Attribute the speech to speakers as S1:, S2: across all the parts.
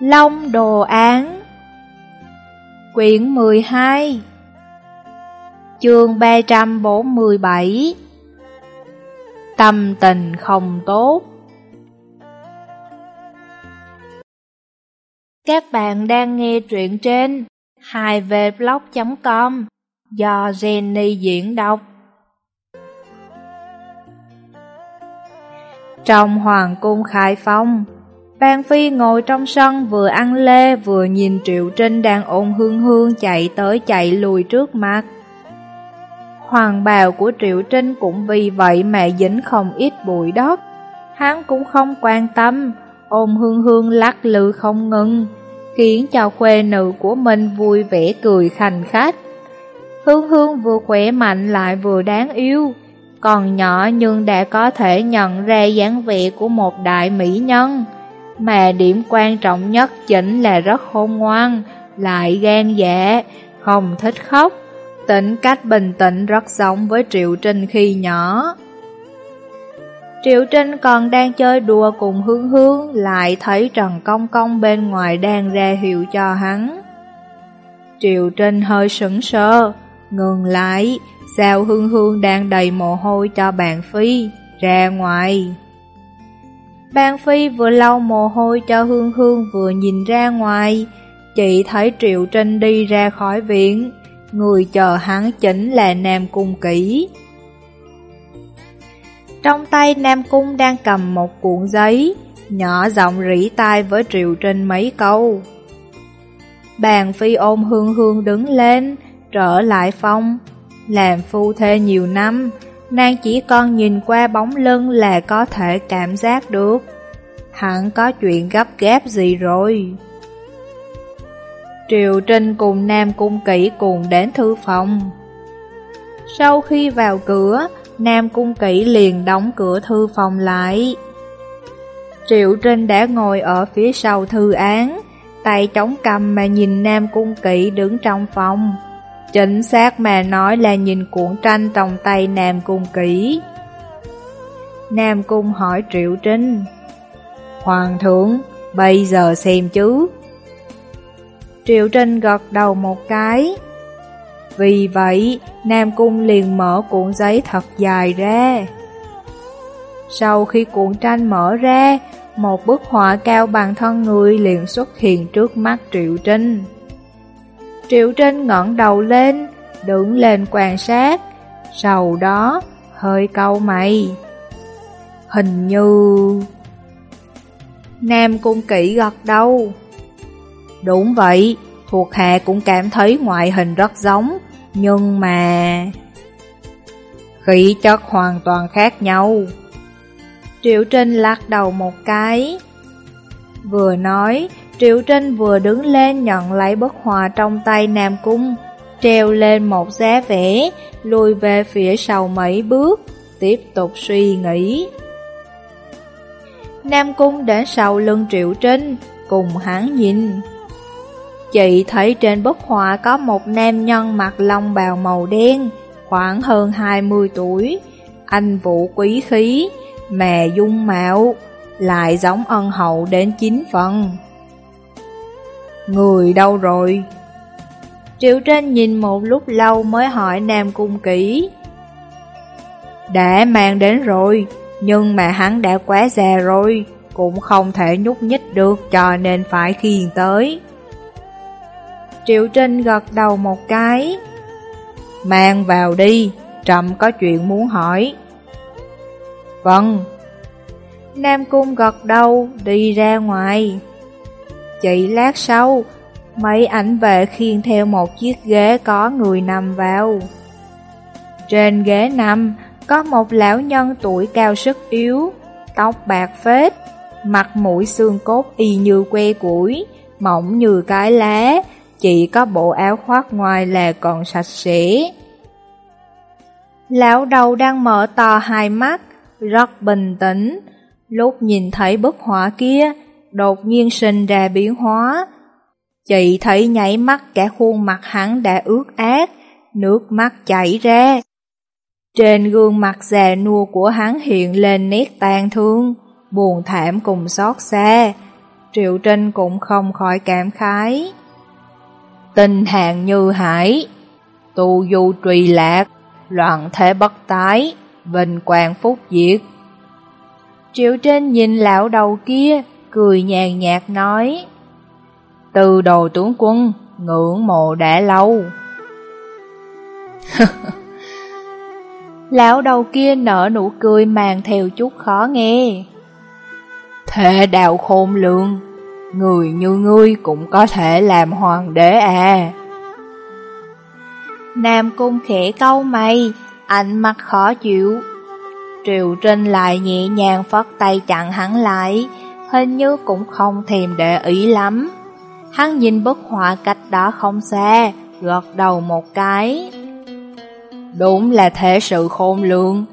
S1: Long Đồ Án. Quyển 12 Chương 347 Tâm tình không tốt. Các bạn đang nghe truyện trên 2vblog.com do Jenny diễn đọc. Trong Hoàng cung Khai Phong Ban Phi ngồi trong sân vừa ăn lê vừa nhìn Triệu Trinh đang ôm hương hương chạy tới chạy lùi trước mặt. Hoàng bào của Triệu Trinh cũng vì vậy mà dính không ít bụi đất. Hắn cũng không quan tâm, ôm hương hương lắc lư không ngừng, khiến cho khuê nữ của mình vui vẻ cười khành khách. Hương hương vừa khỏe mạnh lại vừa đáng yêu, còn nhỏ nhưng đã có thể nhận ra dáng vẻ của một đại mỹ nhân. Mà điểm quan trọng nhất chính là rất khôn ngoan, lại gan dạ, không thích khóc. Tính cách bình tĩnh rất giống với Triệu Trinh khi nhỏ. Triệu Trinh còn đang chơi đùa cùng Hương Hương, lại thấy Trần Công Công bên ngoài đang ra hiệu cho hắn. Triệu Trinh hơi sững sờ, ngừng lại, sao Hương Hương đang đầy mồ hôi cho bạn Phi, ra ngoài. Ban Phi vừa lau mồ hôi cho Hương Hương vừa nhìn ra ngoài, chị thấy Triệu Trinh đi ra khỏi viện, người chờ hắn chính là Nam Cung Kỷ. Trong tay Nam Cung đang cầm một cuộn giấy, nhỏ giọng rỉ tai với Triệu Trinh mấy câu. Bàn Phi ôm Hương Hương đứng lên, trở lại phòng, làm phu thê nhiều năm, nàng chỉ còn nhìn qua bóng lưng là có thể cảm giác được. Hẳn có chuyện gấp gáp gì rồi. Triều Trinh cùng Nam Cung Kỷ cùng đến thư phòng. Sau khi vào cửa, Nam Cung Kỷ liền đóng cửa thư phòng lại. Triệu Trinh đã ngồi ở phía sau thư án, tay chống cầm mà nhìn Nam Cung Kỷ đứng trong phòng. Chính xác mà nói là nhìn cuộn tranh trong tay Nam Cung kỹ Nam Cung hỏi Triệu Trinh. Hoàng thượng, bây giờ xem chứ. Triệu Trinh gật đầu một cái. Vì vậy, Nam Cung liền mở cuộn giấy thật dài ra. Sau khi cuộn tranh mở ra, một bức họa cao bằng thân người liền xuất hiện trước mắt Triệu Trinh. Triệu Trinh ngẩng đầu lên, đứng lên quan sát, sau đó hơi câu mày. Hình như... Nam Cung Kỵ gật đầu. Đúng vậy, thuộc hạ cũng cảm thấy ngoại hình rất giống, nhưng mà... Khí chất hoàn toàn khác nhau. Triệu Trinh lắc đầu một cái. Vừa nói, Triệu Trinh vừa đứng lên nhận lấy bức họa trong tay Nam Cung, treo lên một giá vẽ, lùi về phía sau mấy bước, tiếp tục suy nghĩ. Nam Cung đến sau lưng Triệu Trinh, cùng hắn nhìn. Chị thấy trên bức họa có một nam nhân mặc lông bào màu đen, khoảng hơn 20 tuổi, anh vũ quý khí, mè dung mạo, lại giống ân hậu đến chín phần. Người đâu rồi? Triệu Trinh nhìn một lúc lâu mới hỏi Nam Cung kỹ. Đã mang đến rồi, nhưng mà hắn đã quá già rồi, cũng không thể nhúc nhích được cho nên phải khiêng tới. Triệu Trinh gật đầu một cái. Mang vào đi, Trầm có chuyện muốn hỏi. Vâng. Nam Cung gật đầu, đi ra ngoài. Chỉ lát sau, mấy ảnh vệ khiêng theo một chiếc ghế có người nằm vào. Trên ghế nằm, có một lão nhân tuổi cao sức yếu, tóc bạc phết, mặt mũi xương cốt y như que củi, mỏng như cái lá, chỉ có bộ áo khoác ngoài là còn sạch sẽ. Lão đầu đang mở to hai mắt, rất bình tĩnh. Lúc nhìn thấy bức họa kia, đột nhiên sinh ra biến hóa. Chị thấy nhảy mắt cả khuôn mặt hắn đã ướt át, nước mắt chảy ra. Trên gương mặt già nua của hắn hiện lên nét tàn thương, buồn thảm cùng xót xa. Triệu Trinh cũng không khỏi cảm khái. Tình hạng như hải, tu du trùy lạc, loạn thế bất tái, vinh quang phúc diệt. Triệu Trinh nhìn lão đầu kia, cười nhàn nhạt nói, Từ đồ tướng quân, ngưỡng mộ đã lâu. Lão đầu kia nở nụ cười màng theo chút khó nghe. Thế đạo khôn lường, người như ngươi cũng có thể làm hoàng đế à. Nam cung khẽ câu mày, ánh mắt khó chịu. Triều Trinh lại nhẹ nhàng phất tay chặn hắn lại, hình như cũng không thèm để ý lắm. Hắn nhìn bức họa cách đó không xa, gật đầu một cái. Đúng là thể sự khôn lường,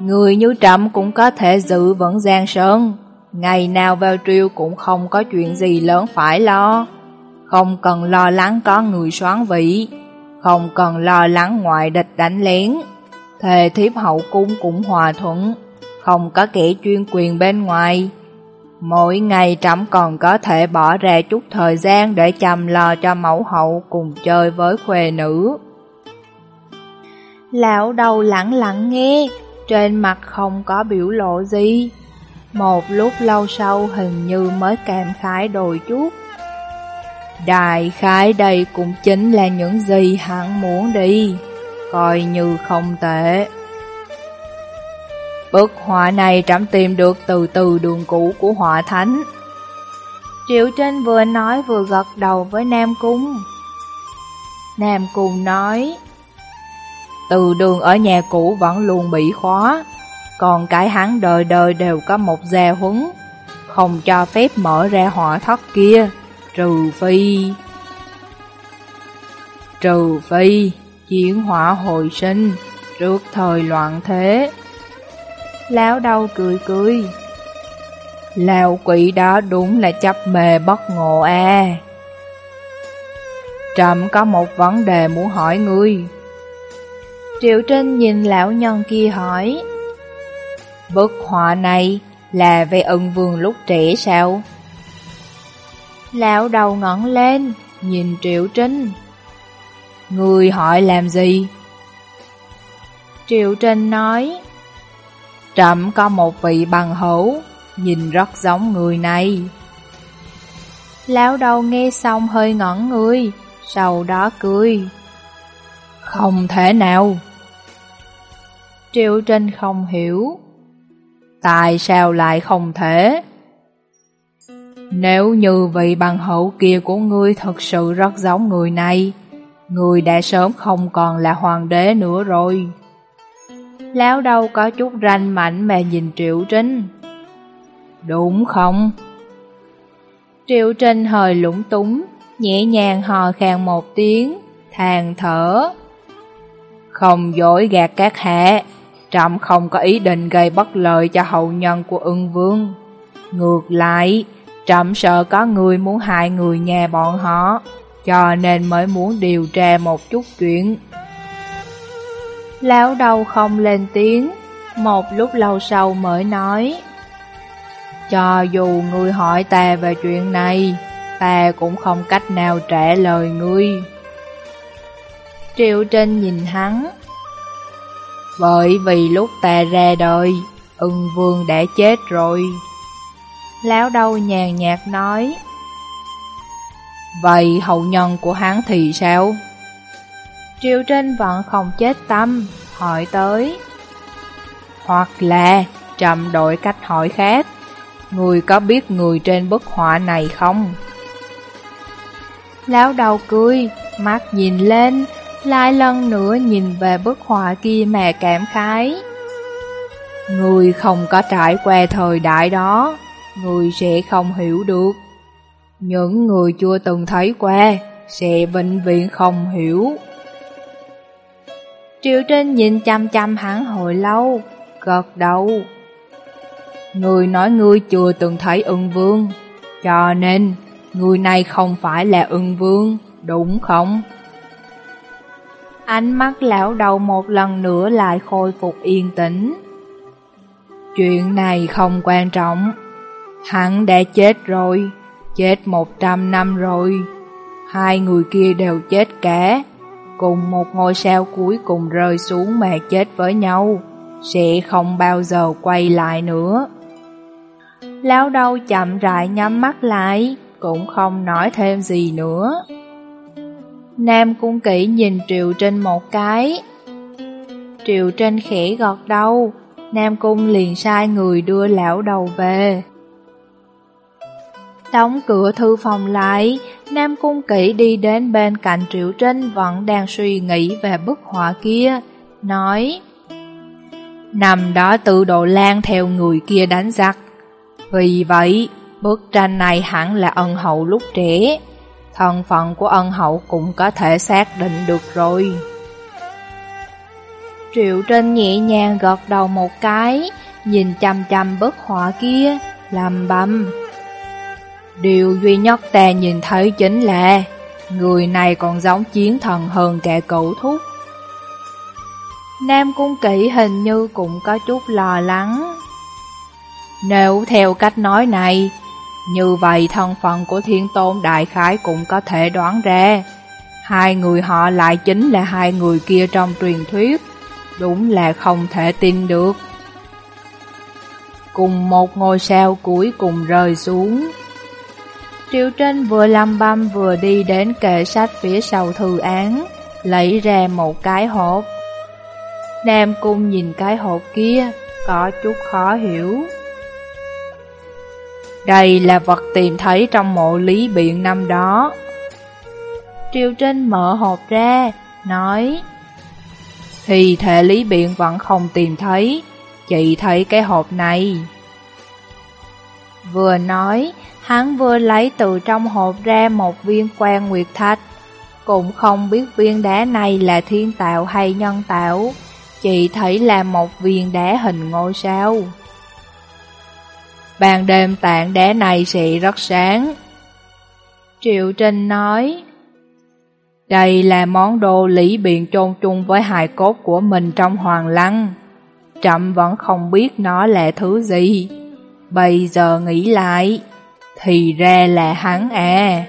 S1: người như trẫm cũng có thể giữ vững Giang Sơn. Ngày nào vào triều cũng không có chuyện gì lớn phải lo. Không cần lo lắng có người soán vị, không cần lo lắng ngoại địch đánh lén. Thề thiếp hậu cung cũng hòa thuận, không có kẻ chuyên quyền bên ngoài. Mỗi ngày trẫm còn có thể bỏ ra chút thời gian để chăm lo cho mẫu hậu cùng chơi với khuê nữ. Lão đầu lặng lặng nghe, trên mặt không có biểu lộ gì. Một lúc lâu sau hình như mới cảm khái đôi chút. Đại khái đây cũng chính là những gì hắn muốn đi, coi như không tệ. Bức họa này trẫm tìm được từ từ đường cũ của họa thánh. Triệu Trinh vừa nói vừa gật đầu với Nam Cung. Nam Cung nói, từ đường ở nhà cũ vẫn luôn bị khóa, còn cái hắn đời đời đều có một gia huấn, không cho phép mở ra họa thất kia, trừ phi... Trừ phi, chiến hỏa hồi sinh, trước thời loạn thế. Lão đầu cười cười. Lão quỷ đó đúng là chấp mê bất ngộ à. Trầm có một vấn đề muốn hỏi ngươi. Triệu Trinh nhìn lão nhân kia hỏi. Bức họa này là về ân vương lúc trẻ sao? Lão đầu ngẩng lên, nhìn Triệu Trinh. Người hỏi làm gì? Triệu Trinh nói, Trậm có một vị bằng hữu, nhìn rất giống người này. Lão đầu nghe xong hơi ngẩn người, sau đó cười. Không thể nào. Triệu Trinh không hiểu. Tại sao lại không thể? Nếu như vị bằng hữu kia của ngươi thật sự rất giống người này, người đã sớm không còn là hoàng đế nữa rồi. Lão đâu có chút ranh mạnh mà nhìn Triệu Trinh. Đúng không? Triệu Trinh hơi lũng túng, nhẹ nhàng hò khàn một tiếng, than thở. Không dối gạt các hạ, Trạm không có ý định gây bất lợi cho hậu nhân của ưng vương. Ngược lại, Trạm sợ có người muốn hại người nhà bọn họ, cho nên mới muốn điều tra một chút chuyện. Lão đầu không lên tiếng, một lúc lâu sau mới nói. Cho dù người hỏi ta về chuyện này, ta cũng không cách nào trả lời ngươi. Triệu Trinh nhìn hắn, bởi vì lúc ta ra đời, ưng vương đã chết rồi. Lão đâu nhàn nhạt nói. Vậy hậu nhân của hắn thì sao? Triều Trinh vẫn không chết tâm, hỏi tới. Hoặc là trầm đổi cách hỏi khác, người có biết người trên bức họa này không? Lão đầu cười, mắt nhìn lên, lại lần nữa nhìn về bức họa kia mà cảm khái. Người không có trải qua thời đại đó, người sẽ không hiểu được. Những người chưa từng thấy qua sẽ vĩnh viễn không hiểu. Triệu Trinh nhìn chăm chăm hắn hồi lâu, gật đầu. Người nói ngươi chưa từng thấy ưng vương, cho nên người này không phải là ưng vương, đúng không? Ánh mắt lão đầu một lần nữa lại khôi phục yên tĩnh. Chuyện này không quan trọng. Hắn đã chết rồi, Chết một trăm năm rồi, hai người kia đều chết cả. Cùng một ngôi sao cuối cùng rơi xuống mà chết với nhau, sẽ không bao giờ quay lại nữa. Lão đầu chậm rãi nhắm mắt lại, cũng không nói thêm gì nữa. Nam Cung Kỷ nhìn Triệu Trinh một cái. Triệu Trinh khẽ gọt đầu, Nam Cung liền sai người đưa lão đầu về. Đóng cửa thư phòng lại, Nam Cung Kỷ đi đến bên cạnh Triệu Trinh vẫn đang suy nghĩ về bức họa kia, nói Nằm đó tự độ lan theo người kia đánh giặc. Vì vậy, bức tranh này hẳn là ân hậu lúc trẻ. Thân phận của ân hậu cũng có thể xác định được rồi. Triệu Trinh nhẹ nhàng gật đầu một cái, nhìn chăm chăm bức họa kia, làm bầm Điều duy nhất ta nhìn thấy chính là người này còn giống chiến thần hơn cả cậu thúc. Nam Cung Kỵ hình như cũng có chút lo lắng. Nếu theo cách nói này, như vậy thân phận của thiên tôn đại khái cũng có thể đoán ra. Hai người họ lại chính là hai người kia trong truyền thuyết, đúng là không thể tin được. Cùng một ngôi sao cuối cùng rơi xuống. Triệu Trinh vừa làm băm vừa đi đến kệ sách phía sau thư án, lấy ra một cái hộp. Nam Cung nhìn cái hộp kia, có chút khó hiểu. Đây là vật tìm thấy trong mộ lý biện năm đó. Triều Trinh mở hộp ra, nói Thì thể lý biện vẫn không tìm thấy, chị thấy cái hộp này. Vừa nói, hắn vừa lấy từ trong hộp ra một viên quan nguyệt thạch. Cũng không biết viên đá này là thiên tạo hay nhân tạo, chỉ thấy là một viên đá hình ngôi sao. Ban đêm tạng đá này sẽ rất sáng. Triệu Trinh nói, Đây là món đồ lý biện chôn chung với hài cốt của mình trong hoàng lăng. Trậm vẫn không biết nó là thứ gì. Bây giờ nghĩ lại, thì ra là hắn à.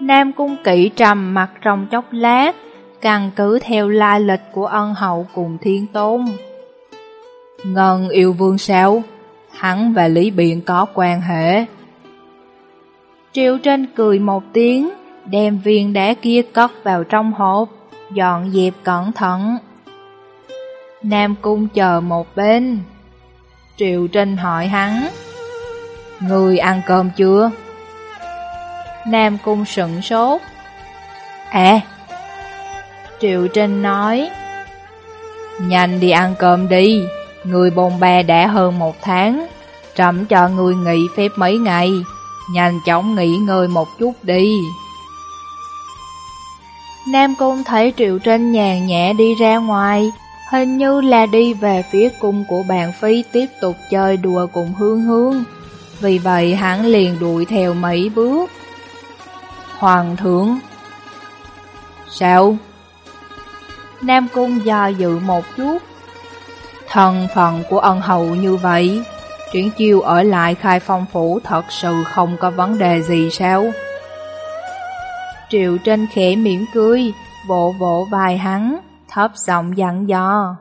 S1: Nam Cung Kỵ trầm mặt trong chốc lát, căn cứ theo lai lịch của ân hậu cùng thiên tôn. Ngân yêu vương sao? hắn và Lý Biện có quan hệ. Triệu Trinh cười một tiếng, đem viên đá kia cất vào trong hộp, dọn dẹp cẩn thận. Nam Cung chờ một bên. Triệu Trinh hỏi hắn, Người ăn cơm chưa? Nam Cung sững sốt. À, Triệu Trinh nói, Nhanh đi ăn cơm đi. Người bồn bè đã hơn một tháng, trẫm cho người nghỉ phép mấy ngày, nhanh chóng nghỉ ngơi một chút đi. Nam Cung thấy Triệu Trinh nhàn nhẹ đi ra ngoài, hình như là đi về phía cung của bạn Phi tiếp tục chơi đùa cùng Hương Hương. Vì vậy hắn liền đuổi theo mấy bước. Hoàng thượng Sao? Nam Cung do dự một chút, thần phận của ân hậu như vậy, Triển chiêu ở lại khai phong phủ thật sự không có vấn đề gì sao? Triệu trên khẽ mỉm cười, vỗ vỗ vai hắn, thấp giọng dặn dò.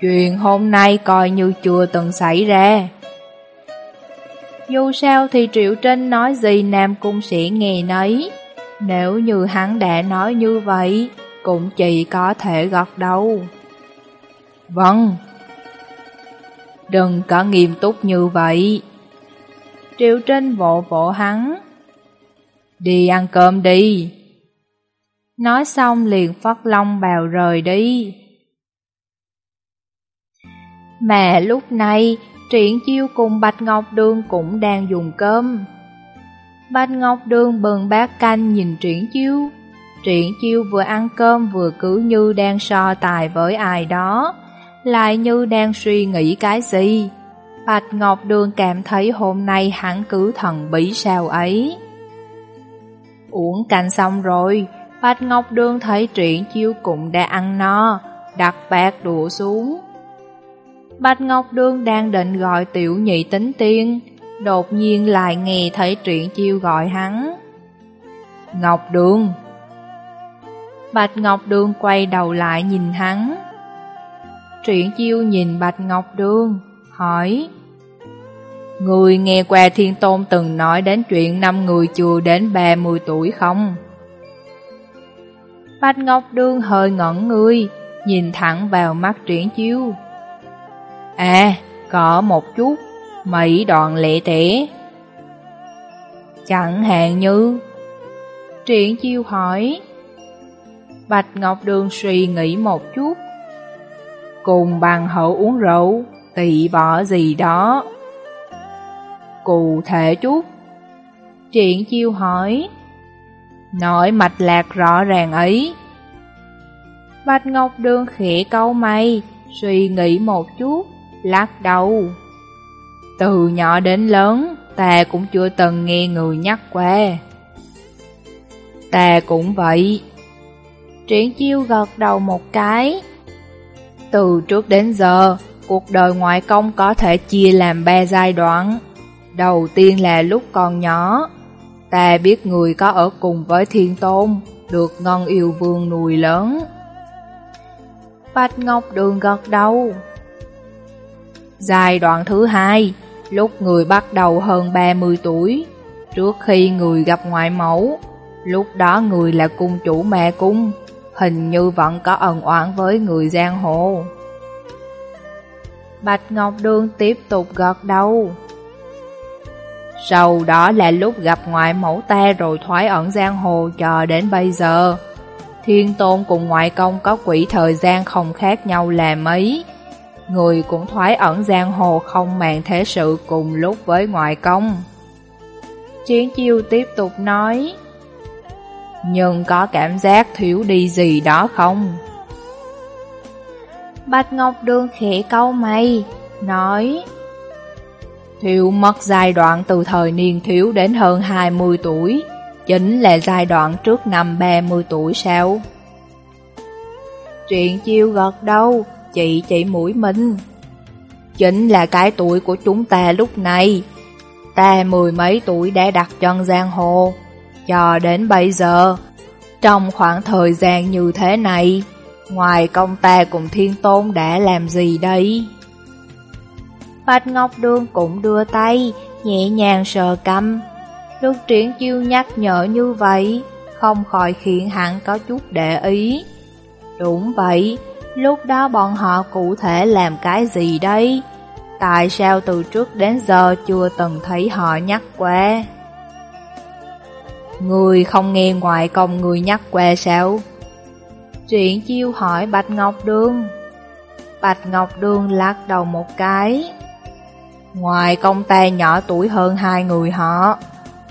S1: Chuyện hôm nay coi như chưa từng xảy ra. Dù sao thì Triệu Trinh nói gì Nam Cung sĩ nghe nấy. Nếu như hắn đã nói như vậy, cũng chỉ có thể gật đầu. Vâng. Đừng có nghiêm túc như vậy. Triệu Trinh vỗ vỗ hắn. Đi ăn cơm đi. Nói xong liền phất long bào rời đi. Mà lúc này, Triển Chiêu cùng Bạch Ngọc Đường cũng đang dùng cơm. Bạch Ngọc Đường bừng bát canh nhìn Triển Chiêu. Triển Chiêu vừa ăn cơm vừa cứ như đang so tài với ai đó lại như đang suy nghĩ cái gì. Bạch Ngọc Đường cảm thấy hôm nay hắn cứ thần bí sao ấy. Uống canh xong rồi, Bạch Ngọc Đường thấy triển chiêu cũng đã ăn no, đặt bát đũa xuống. Bạch Ngọc Đường đang định gọi tiểu nhị tính tiên, Đột nhiên lại nghe thấy truyện chiêu gọi hắn. Ngọc Đường Bạch Ngọc Đường quay đầu lại nhìn hắn. Truyện chiêu nhìn Bạch Ngọc Đường, hỏi Người nghe qua Thiên Tôn từng nói đến chuyện năm người chưa đến 30 tuổi không? Bạch Ngọc Đường hơi ngẩn người, nhìn thẳng vào mắt triển chiêu. À, có một chút, mấy đoạn lệ tẻ. Chẳng hạn như... Triển chiêu hỏi. Bạch Ngọc Đường suy nghĩ một chút. Cùng bằng hậu uống rượu, tị bỏ gì đó. Cụ thể chút. Triển chiêu hỏi. Nói mạch lạc rõ ràng ấy. Bạch Ngọc Đường khẽ câu mày, suy nghĩ một chút, lắc đầu. Từ nhỏ đến lớn, ta cũng chưa từng nghe người nhắc qua. Ta cũng vậy. Triển chiêu gật đầu một cái. Từ trước đến giờ, cuộc đời ngoại công có thể chia làm ba giai đoạn. Đầu tiên là lúc còn nhỏ, ta biết người có ở cùng với thiên tôn, được ngân yêu vương nuôi lớn. Bạch Ngọc Đường gật đầu. Giai đoạn thứ hai, lúc người bắt đầu hơn 30 tuổi, trước khi người gặp ngoại mẫu, lúc đó người là cung chủ mẹ cung, hình như vẫn có ẩn oán với người giang hồ. Bạch Ngọc đương tiếp tục gật đầu. Sau đó là lúc gặp ngoại mẫu ta rồi thoái ẩn giang hồ chờ đến bây giờ. Thiên tôn cùng ngoại công có quỹ thời gian không khác nhau là mấy. Người cũng thoái ẩn giang hồ không màng thế sự cùng lúc với ngoại công. Chiến chiêu tiếp tục nói Nhưng có cảm giác thiếu đi gì đó không? Bạch Ngọc Đường khẽ câu mày, nói Thiếu mất giai đoạn từ thời niên thiếu đến hơn 20 tuổi Chính là giai đoạn trước năm 30 tuổi sao? Chuyện chiêu gật đâu, chị chị mũi mình Chính là cái tuổi của chúng ta lúc này Ta mười mấy tuổi đã đặt chân giang hồ Cho đến bây giờ Trong khoảng thời gian như thế này Ngoài công ta cùng thiên tôn đã làm gì đây? Bạch Ngọc đương cũng đưa tay, nhẹ nhàng sờ cầm. Lúc triển chiêu nhắc nhở như vậy, không khỏi khiến hắn có chút để ý. Đúng vậy, lúc đó bọn họ cụ thể làm cái gì đây? Tại sao từ trước đến giờ chưa từng thấy họ nhắc qua? Người không nghe ngoại công người nhắc qua sao? Triển chiêu hỏi Bạch Ngọc đương, Bạch Ngọc đương lắc đầu một cái. Ngoài công ta nhỏ tuổi hơn hai người họ,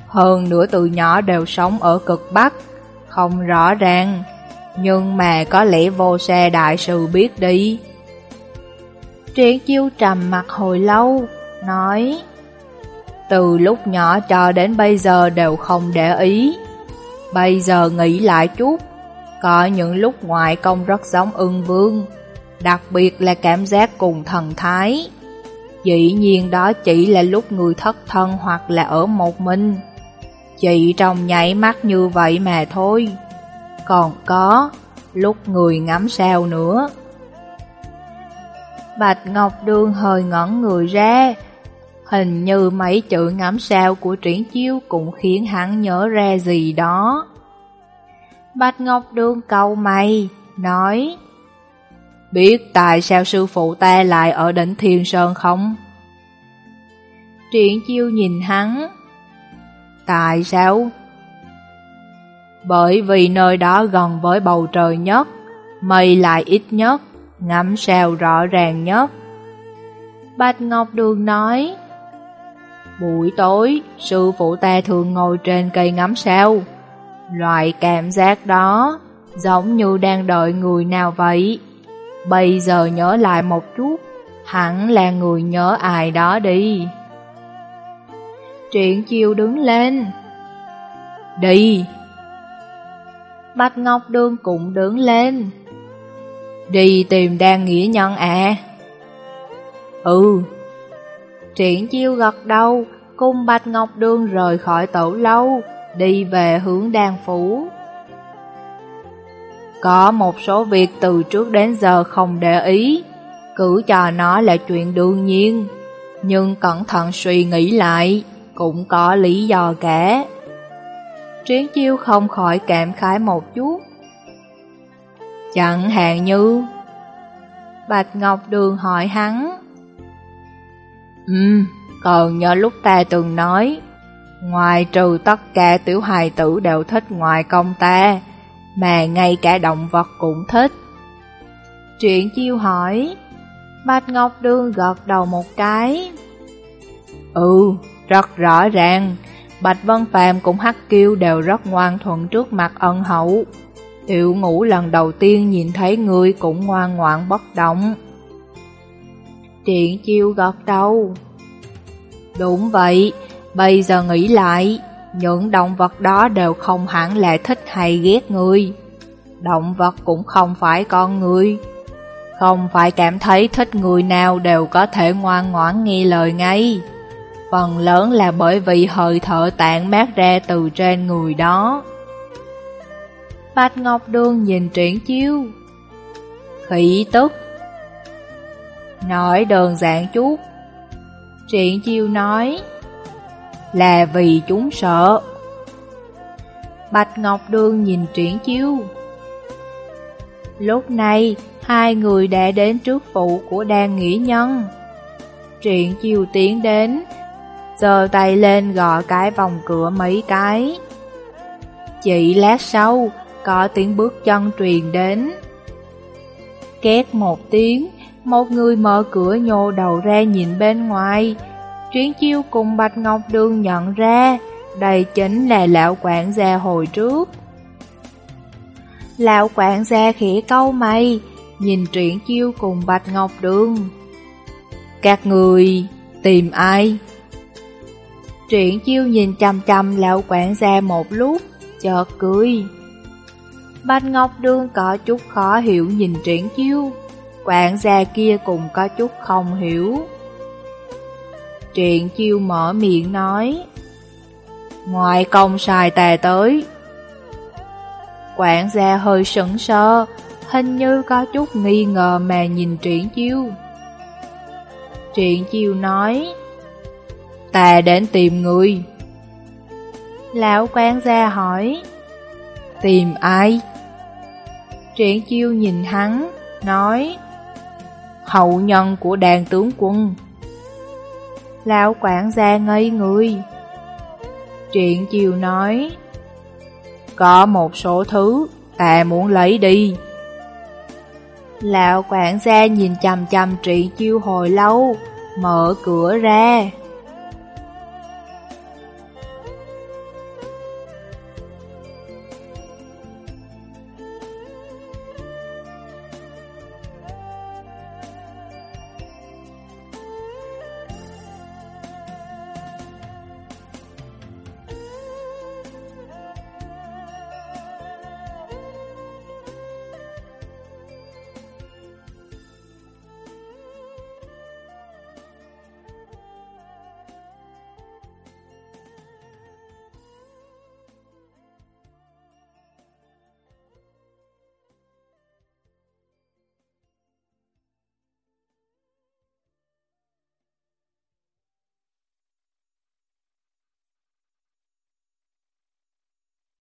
S1: hơn nữa từ nhỏ đều sống ở cực Bắc, không rõ ràng, nhưng mà có lẽ vô xe đại sự biết đi. Triển chiêu trầm mặt hồi lâu, nói Từ lúc nhỏ cho đến bây giờ đều không để ý. Bây giờ nghĩ lại chút Có những lúc ngoại công rất giống ưng vương Đặc biệt là cảm giác cùng thần thái. Dĩ nhiên đó chỉ là lúc người thất thân hoặc là ở một mình. Chỉ trong nhảy mắt như vậy mà thôi. Còn có lúc người ngắm sao nữa Bạch Ngọc đương hơi ngẩn người ra Hình như mấy chữ ngắm sao của triển chiêu cũng khiến hắn nhớ ra gì đó Bạch Ngọc đương cầu mày, nói Biết tại sao sư phụ ta lại ở đỉnh Thiên Sơn không? Triển chiêu nhìn hắn Tại sao? Bởi vì nơi đó gần với bầu trời nhất Mây lại ít nhất Ngắm sao rõ ràng nhất Bạch Ngọc Đường nói Buổi tối, sư phụ ta thường ngồi trên cây ngắm sao Loại cảm giác đó Giống như đang đợi người nào vậy Bây giờ nhớ lại một chút, hẳn là người nhớ ai đó đi. Triển chiêu đứng lên. Đi! Bạch Ngọc Đường cũng đứng lên. Đi tìm đan nghĩa nhân à? Ừ. Triển chiêu gật đầu, cùng Bạch Ngọc Đường rời khỏi tổ lâu, đi về hướng đan phủ. Có một số việc từ trước đến giờ không để ý, cứ cho nó là chuyện đương nhiên, nhưng cẩn thận suy nghĩ lại, cũng có lý do cả. Triển chiêu không khỏi cảm khái một chút. Chẳng hạn như... Bạch Ngọc Đường hỏi hắn. Ừm, còn nhớ lúc ta từng nói, ngoài trừ tất cả tiểu hài tử đều thích ngoài công ta, mà ngay cả động vật cũng thích. Chuyện chiêu hỏi, Bạch Ngọc Đường gật đầu một cái. Ừ, rất rõ ràng, Bạch Vân Phàm cũng Hắc Kiêu đều rất ngoan thuận trước mặt ân hậu. Tiểu ngũ lần đầu tiên nhìn thấy người cũng ngoan ngoãn bất động. Triển chiêu gật đầu. Đúng vậy, bây giờ nghĩ lại, những động vật đó đều không hẳn là thích hay ghét người. Động vật cũng không phải con người. Không phải cảm thấy thích người nào đều có thể ngoan ngoãn nghe lời ngay. Phần lớn là bởi vì hơi thở tạng mát ra từ trên người đó. Bạch Ngọc Đường nhìn triển chiêu. Khỉ tức. Nói đơn giản chút. Triển chiêu nói. Là vì chúng sợ. Bạch Ngọc Đường nhìn triển chiêu. Lúc này, hai người đã đến trước phụ của đan nghĩa nhân. Triển chiêu tiến đến, giơ tay lên gõ cái vòng cửa mấy cái. Chỉ lát sau, có tiếng bước chân truyền đến. Két một tiếng, một người mở cửa nhô đầu ra nhìn bên ngoài. Chuyến chiêu cùng Bạch Ngọc Đường nhận ra, đây chính là lão quản gia hồi trước. Lão quản gia khẽ câu mày, nhìn truyện chiêu cùng Bạch Ngọc Đường. Các người tìm ai? Truyện chiêu nhìn chăm chăm lão quản gia một lúc, chợt cười. Bạch Ngọc đương có chút khó hiểu nhìn triển chiêu, quản gia kia cũng có chút không hiểu. Triển chiêu mở miệng nói, ngoại công xài tà tới. Quản gia hơi sững sờ, hình như có chút nghi ngờ mà nhìn triển chiêu. Triển chiêu nói, Ta đến tìm người. Lão quan gia hỏi, Tìm ai? Triển chiêu nhìn hắn, nói, Hậu nhân của đàn tướng quân. Lão quản gia ngây người. Triển chiêu nói, Có một số thứ ta muốn lấy đi. Lão quản gia nhìn chầm chầm triển chiêu hồi lâu, mở cửa ra.